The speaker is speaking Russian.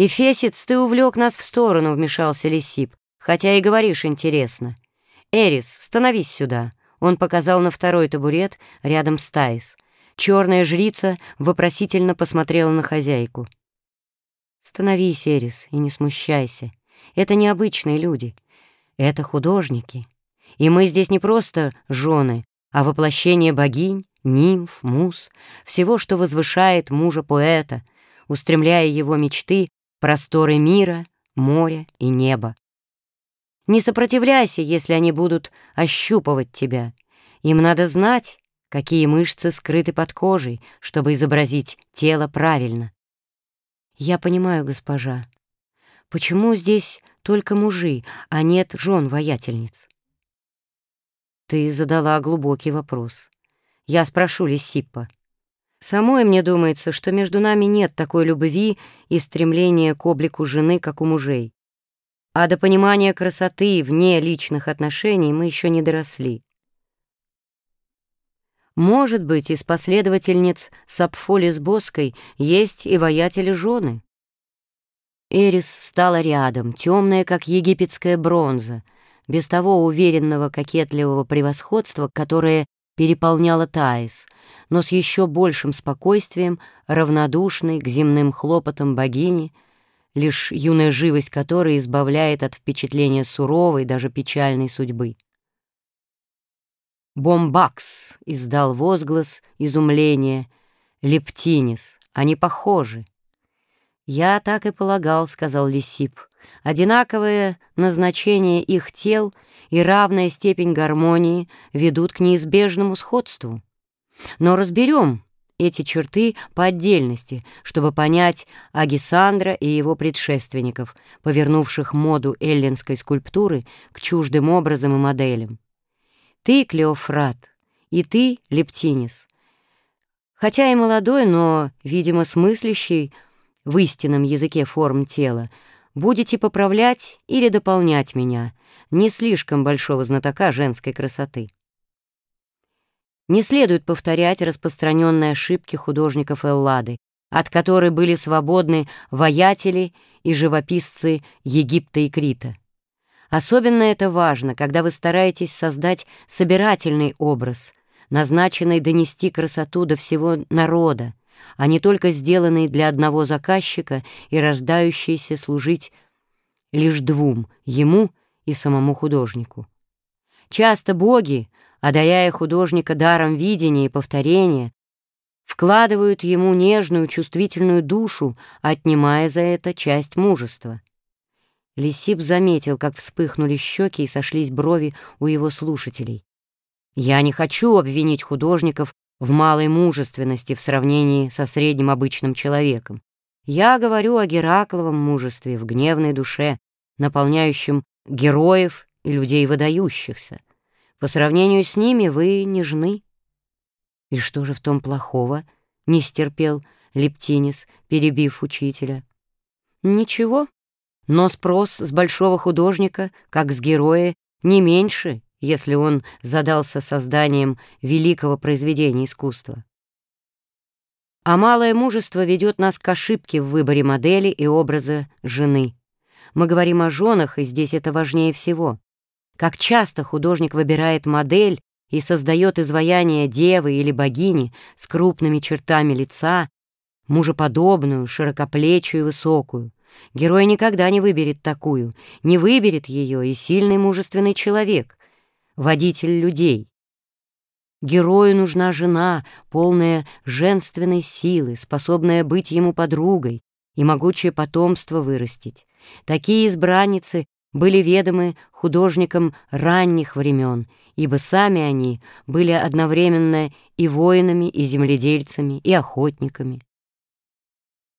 «Эфесец, ты увлек нас в сторону», — вмешался Лисип, «хотя и говоришь интересно. Эрис, становись сюда». Он показал на второй табурет рядом с Таис. Черная жрица вопросительно посмотрела на хозяйку. «Становись, Эрис, и не смущайся. Это необычные люди. Это художники. И мы здесь не просто жены, а воплощение богинь, нимф, мус, всего, что возвышает мужа-поэта, устремляя его мечты просторы мира, моря и неба. Не сопротивляйся, если они будут ощупывать тебя. Им надо знать, какие мышцы скрыты под кожей, чтобы изобразить тело правильно. Я понимаю, госпожа. Почему здесь только мужи, а нет жен-воятельниц? Ты задала глубокий вопрос. Я спрошу Лисиппа. Самой мне думается, что между нами нет такой любви и стремления к облику жены, как у мужей. А до понимания красоты вне личных отношений мы еще не доросли. Может быть, из последовательниц Сапфоли с Боской есть и воятели жены. Эрис стала рядом, темная, как египетская бронза — без того уверенного кокетливого превосходства, которое переполняло Таис, но с еще большим спокойствием, равнодушной к земным хлопотам богини, лишь юная живость которой избавляет от впечатления суровой, даже печальной судьбы. «Бомбакс!» — издал возглас изумления. «Лептинис! Они похожи!» «Я так и полагал», — сказал Лисип. Одинаковое назначение их тел и равная степень гармонии ведут к неизбежному сходству. Но разберем эти черты по отдельности, чтобы понять Агисандра и его предшественников, повернувших моду эллинской скульптуры к чуждым образам и моделям. Ты, Клеофрат, и ты, Лептинис. Хотя и молодой, но, видимо, смыслящий в истинном языке форм тела, Будете поправлять или дополнять меня, не слишком большого знатока женской красоты. Не следует повторять распространенные ошибки художников Эллады, от которой были свободны воятели и живописцы Египта и Крита. Особенно это важно, когда вы стараетесь создать собирательный образ, назначенный донести красоту до всего народа, а не только сделанные для одного заказчика и рождающиеся служить лишь двум — ему и самому художнику. Часто боги, одаряя художника даром видения и повторения, вкладывают ему нежную, чувствительную душу, отнимая за это часть мужества. Лисип заметил, как вспыхнули щеки и сошлись брови у его слушателей. «Я не хочу обвинить художников в малой мужественности в сравнении со средним обычным человеком. Я говорю о Геракловом мужестве в гневной душе, наполняющем героев и людей выдающихся. По сравнению с ними вы нежны. И что же в том плохого? Не стерпел Лептинис, перебив учителя. Ничего, но спрос с большого художника, как с героя, не меньше, если он задался созданием великого произведения искусства. А малое мужество ведет нас к ошибке в выборе модели и образа жены. Мы говорим о женах, и здесь это важнее всего. Как часто художник выбирает модель и создает изваяние девы или богини с крупными чертами лица, мужеподобную, широкоплечую и высокую. Герой никогда не выберет такую, не выберет ее и сильный мужественный человек водитель людей. Герою нужна жена, полная женственной силы, способная быть ему подругой и могучее потомство вырастить. Такие избранницы были ведомы художникам ранних времен, ибо сами они были одновременно и воинами, и земледельцами, и охотниками.